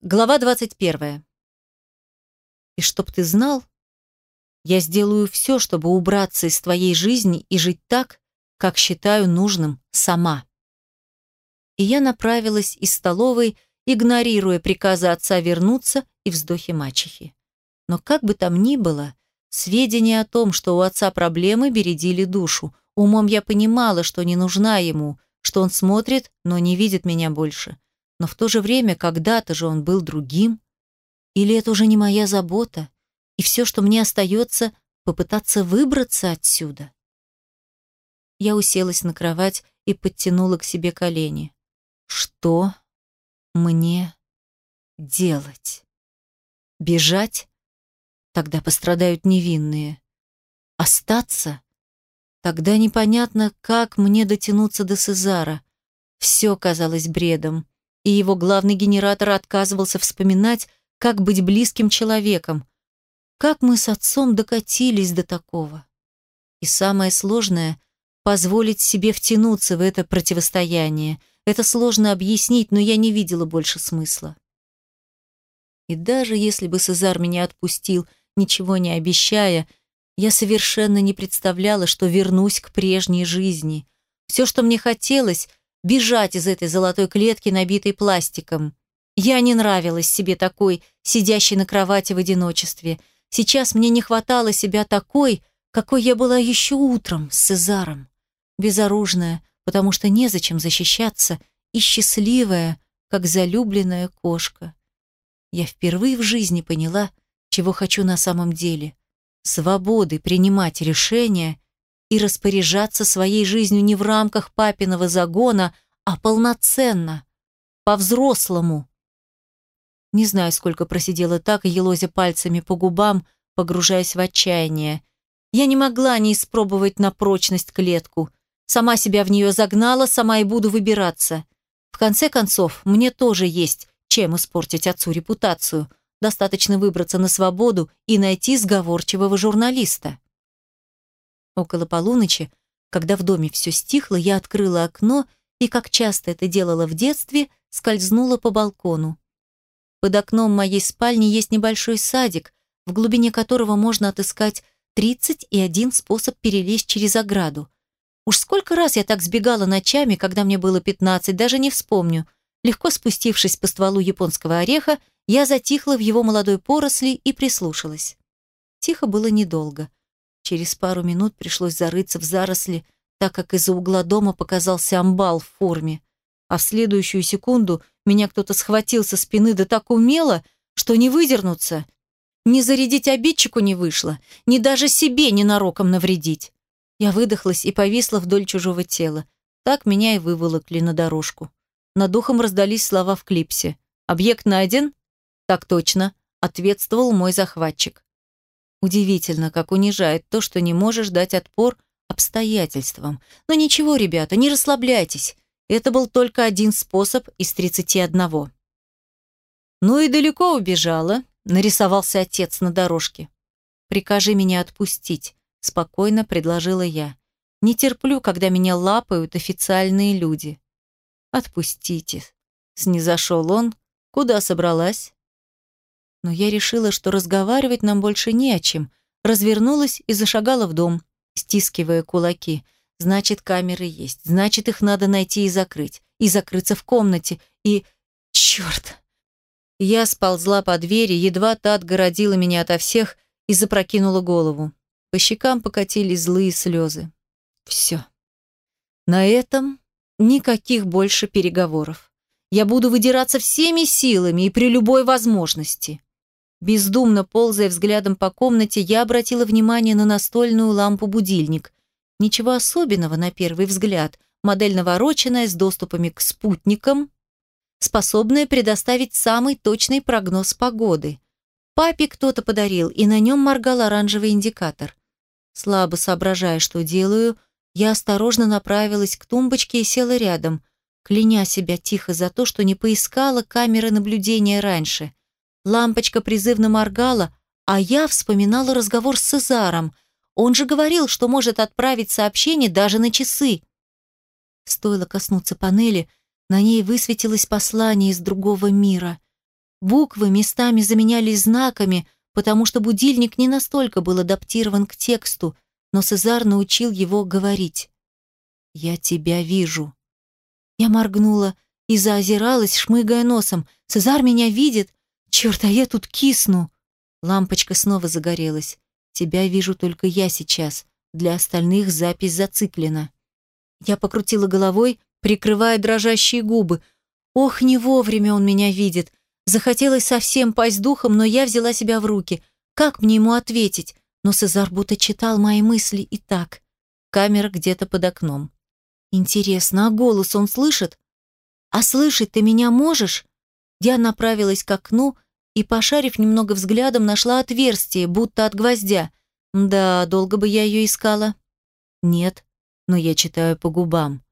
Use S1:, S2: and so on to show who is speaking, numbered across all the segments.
S1: Глава 21. И чтоб ты знал, я сделаю все, чтобы убраться из твоей жизни и жить так, как считаю нужным сама. И я направилась из столовой, игнорируя приказы отца вернуться и вздохи мачехи. Но как бы там ни было, сведения о том, что у отца проблемы, бередили душу. Умом я понимала, что не нужна ему, что он смотрит, но не видит меня больше. Но в то же время когда-то же он был другим. Или это уже не моя забота, и все, что мне остается, попытаться выбраться отсюда. Я уселась на кровать и подтянула к себе колени. Что мне делать? Бежать? Тогда пострадают невинные. Остаться? Тогда непонятно, как мне дотянуться до Сезара. Все казалось бредом, и его главный генератор отказывался вспоминать, как быть близким человеком. Как мы с отцом докатились до такого? И самое сложное — позволить себе втянуться в это противостояние. Это сложно объяснить, но я не видела больше смысла. И даже если бы Сезар меня отпустил, ничего не обещая, я совершенно не представляла, что вернусь к прежней жизни. Все, что мне хотелось, бежать из этой золотой клетки, набитой пластиком. Я не нравилась себе такой, сидящей на кровати в одиночестве. Сейчас мне не хватало себя такой, какой я была еще утром с Цезаром. Безоружная, потому что незачем защищаться, и счастливая, как залюбленная кошка. Я впервые в жизни поняла, чего хочу на самом деле. Свободы принимать решения и распоряжаться своей жизнью не в рамках папиного загона, а полноценно, по-взрослому. Не знаю, сколько просидела так, елозя пальцами по губам, погружаясь в отчаяние. Я не могла не испробовать на прочность клетку. Сама себя в нее загнала, сама и буду выбираться. В конце концов, мне тоже есть чем испортить отцу репутацию. Достаточно выбраться на свободу и найти сговорчивого журналиста. Около полуночи, когда в доме все стихло, я открыла окно и, как часто это делала в детстве, скользнула по балкону. Под окном моей спальни есть небольшой садик, в глубине которого можно отыскать 31 способ перелезть через ограду. Уж сколько раз я так сбегала ночами, когда мне было 15, даже не вспомню. Легко спустившись по стволу японского ореха, я затихла в его молодой поросли и прислушалась. Тихо было недолго. Через пару минут пришлось зарыться в заросли, так как из-за угла дома показался амбал в форме. А в следующую секунду меня кто-то схватил со спины да так умело, что не выдернуться. Не зарядить обидчику не вышло, ни даже себе ненароком навредить. Я выдохлась и повисла вдоль чужого тела. Так меня и выволокли на дорожку. Над духом раздались слова в клипсе. «Объект найден?» «Так точно», — ответствовал мой захватчик. Удивительно, как унижает то, что не можешь дать отпор обстоятельствам. Но ничего, ребята, не расслабляйтесь. Это был только один способ из тридцати одного. «Ну и далеко убежала», — нарисовался отец на дорожке. «Прикажи меня отпустить», — спокойно предложила я. «Не терплю, когда меня лапают официальные люди». «Отпустите», — снизошел он. «Куда собралась?» Но я решила, что разговаривать нам больше не о чем. Развернулась и зашагала в дом, стискивая кулаки. Значит, камеры есть. Значит, их надо найти и закрыть. И закрыться в комнате. И... Черт! Я сползла по двери, едва та отгородила меня ото всех и запрокинула голову. По щекам покатились злые слезы. Все. На этом никаких больше переговоров. Я буду выдираться всеми силами и при любой возможности. Бездумно ползая взглядом по комнате, я обратила внимание на настольную лампу-будильник. Ничего особенного на первый взгляд. Модель навороченная, с доступами к спутникам, способная предоставить самый точный прогноз погоды. Папе кто-то подарил, и на нем моргал оранжевый индикатор. Слабо соображая, что делаю, я осторожно направилась к тумбочке и села рядом, кляня себя тихо за то, что не поискала камеры наблюдения раньше. Лампочка призывно моргала, а я вспоминала разговор с Цезаром. Он же говорил, что может отправить сообщение даже на часы. Стоило коснуться панели, на ней высветилось послание из другого мира. Буквы местами заменялись знаками, потому что будильник не настолько был адаптирован к тексту, но Сезар научил его говорить. «Я тебя вижу». Я моргнула и заозиралась, шмыгая носом. «Сезар меня видит? Черт, а я тут кисну!» Лампочка снова загорелась. «Тебя вижу только я сейчас. Для остальных запись зациклена». Я покрутила головой, прикрывая дрожащие губы. Ох, не вовремя он меня видит. Захотелось совсем пасть духом, но я взяла себя в руки. Как мне ему ответить? Но Сезар будто читал мои мысли и так. Камера где-то под окном. Интересно, а голос он слышит? А слышать ты меня можешь? Я направилась к окну и, пошарив немного взглядом, нашла отверстие, будто от гвоздя. Да, долго бы я ее искала. Нет, но я читаю по губам.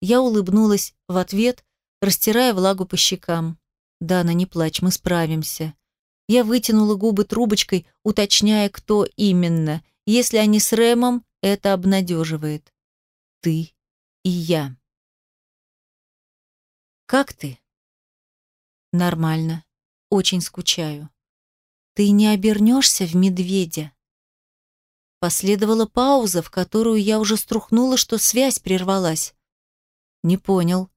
S1: Я улыбнулась в ответ, растирая влагу по щекам. «Дана, не плачь, мы справимся». Я вытянула губы трубочкой, уточняя, кто именно. Если они с Рэмом, это обнадеживает. Ты и я. «Как ты?» «Нормально. Очень скучаю. Ты не обернешься в медведя?» Последовала пауза, в которую я уже струхнула, что связь прервалась. Не понял.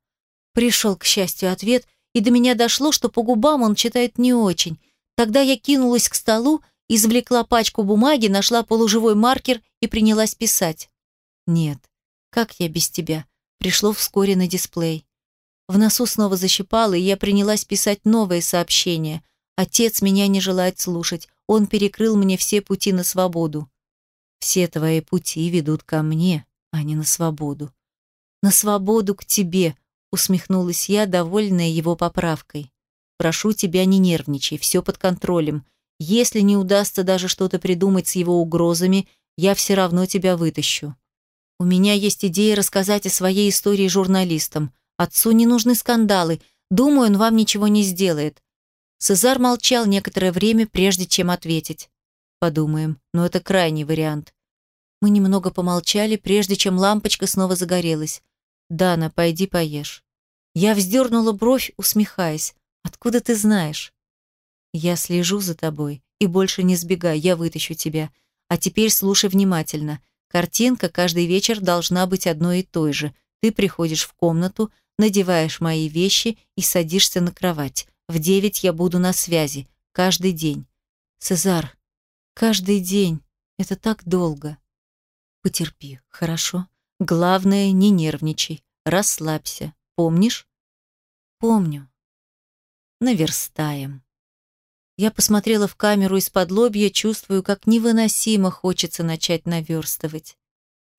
S1: Пришел, к счастью, ответ, и до меня дошло, что по губам он читает не очень. Тогда я кинулась к столу, извлекла пачку бумаги, нашла полуживой маркер и принялась писать. Нет, как я без тебя? Пришло вскоре на дисплей. В носу снова защипало, и я принялась писать новое сообщение. Отец меня не желает слушать. Он перекрыл мне все пути на свободу. Все твои пути ведут ко мне, а не на свободу на свободу к тебе», усмехнулась я, довольная его поправкой. «Прошу тебя, не нервничай, все под контролем. Если не удастся даже что-то придумать с его угрозами, я все равно тебя вытащу. У меня есть идея рассказать о своей истории журналистам. Отцу не нужны скандалы. Думаю, он вам ничего не сделает». Цезар молчал некоторое время, прежде чем ответить. «Подумаем, но это крайний вариант». Мы немного помолчали, прежде чем лампочка снова загорелась. «Дана, пойди поешь». Я вздернула бровь, усмехаясь. «Откуда ты знаешь?» «Я слежу за тобой. И больше не сбегай, я вытащу тебя. А теперь слушай внимательно. Картинка каждый вечер должна быть одной и той же. Ты приходишь в комнату, надеваешь мои вещи и садишься на кровать. В девять я буду на связи. Каждый день. Цезар, каждый день. Это так долго. Потерпи, хорошо? Главное, не нервничай, расслабься. Помнишь? Помню. Наверстаем. Я посмотрела в камеру из-под лобья, чувствую, как невыносимо хочется начать наверстывать.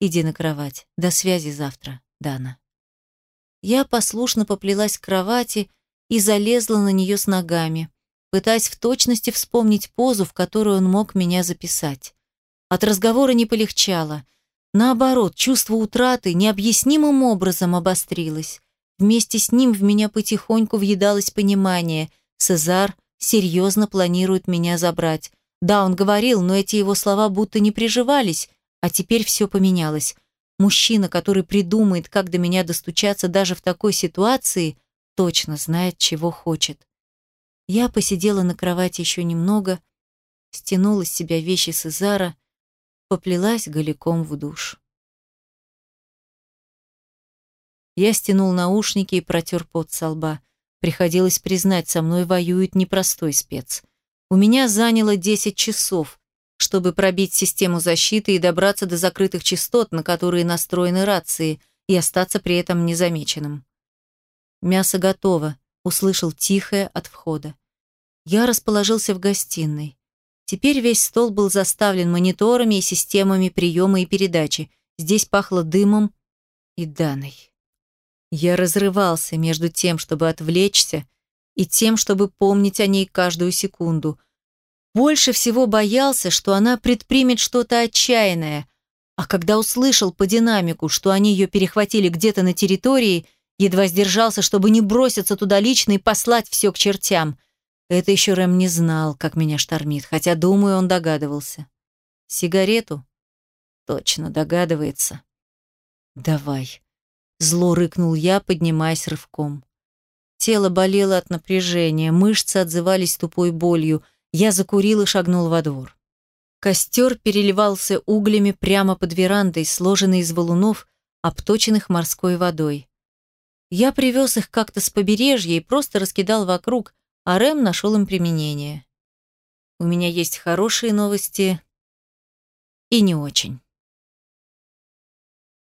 S1: Иди на кровать. До связи завтра, Дана. Я послушно поплелась к кровати и залезла на нее с ногами, пытаясь в точности вспомнить позу, в которую он мог меня записать. От разговора не полегчало. Наоборот, чувство утраты необъяснимым образом обострилось. Вместе с ним в меня потихоньку въедалось понимание. Цезар серьезно планирует меня забрать. Да, он говорил, но эти его слова будто не приживались, а теперь все поменялось. Мужчина, который придумает, как до меня достучаться даже в такой ситуации, точно знает, чего хочет. Я посидела на кровати еще немного, стянула с себя вещи Сезара поплелась голиком в душ. Я стянул наушники и протер пот со лба. Приходилось признать, со мной воюет непростой спец. У меня заняло 10 часов, чтобы пробить систему защиты и добраться до закрытых частот, на которые настроены рации, и остаться при этом незамеченным. «Мясо готово», — услышал тихое от входа. Я расположился в гостиной. Теперь весь стол был заставлен мониторами и системами приема и передачи. Здесь пахло дымом и Даной. Я разрывался между тем, чтобы отвлечься, и тем, чтобы помнить о ней каждую секунду. Больше всего боялся, что она предпримет что-то отчаянное, а когда услышал по динамику, что они ее перехватили где-то на территории, едва сдержался, чтобы не броситься туда лично и послать все к чертям – это еще Рэм не знал, как меня штормит, хотя, думаю, он догадывался. Сигарету? Точно догадывается. Давай. Зло рыкнул я, поднимаясь рывком. Тело болело от напряжения, мышцы отзывались тупой болью. Я закурил и шагнул во двор. Костер переливался углями прямо под верандой, сложенный из валунов, обточенных морской водой. Я привез их как-то с побережья и просто раскидал вокруг, а Рэм нашел им применение. У меня есть хорошие новости и не очень.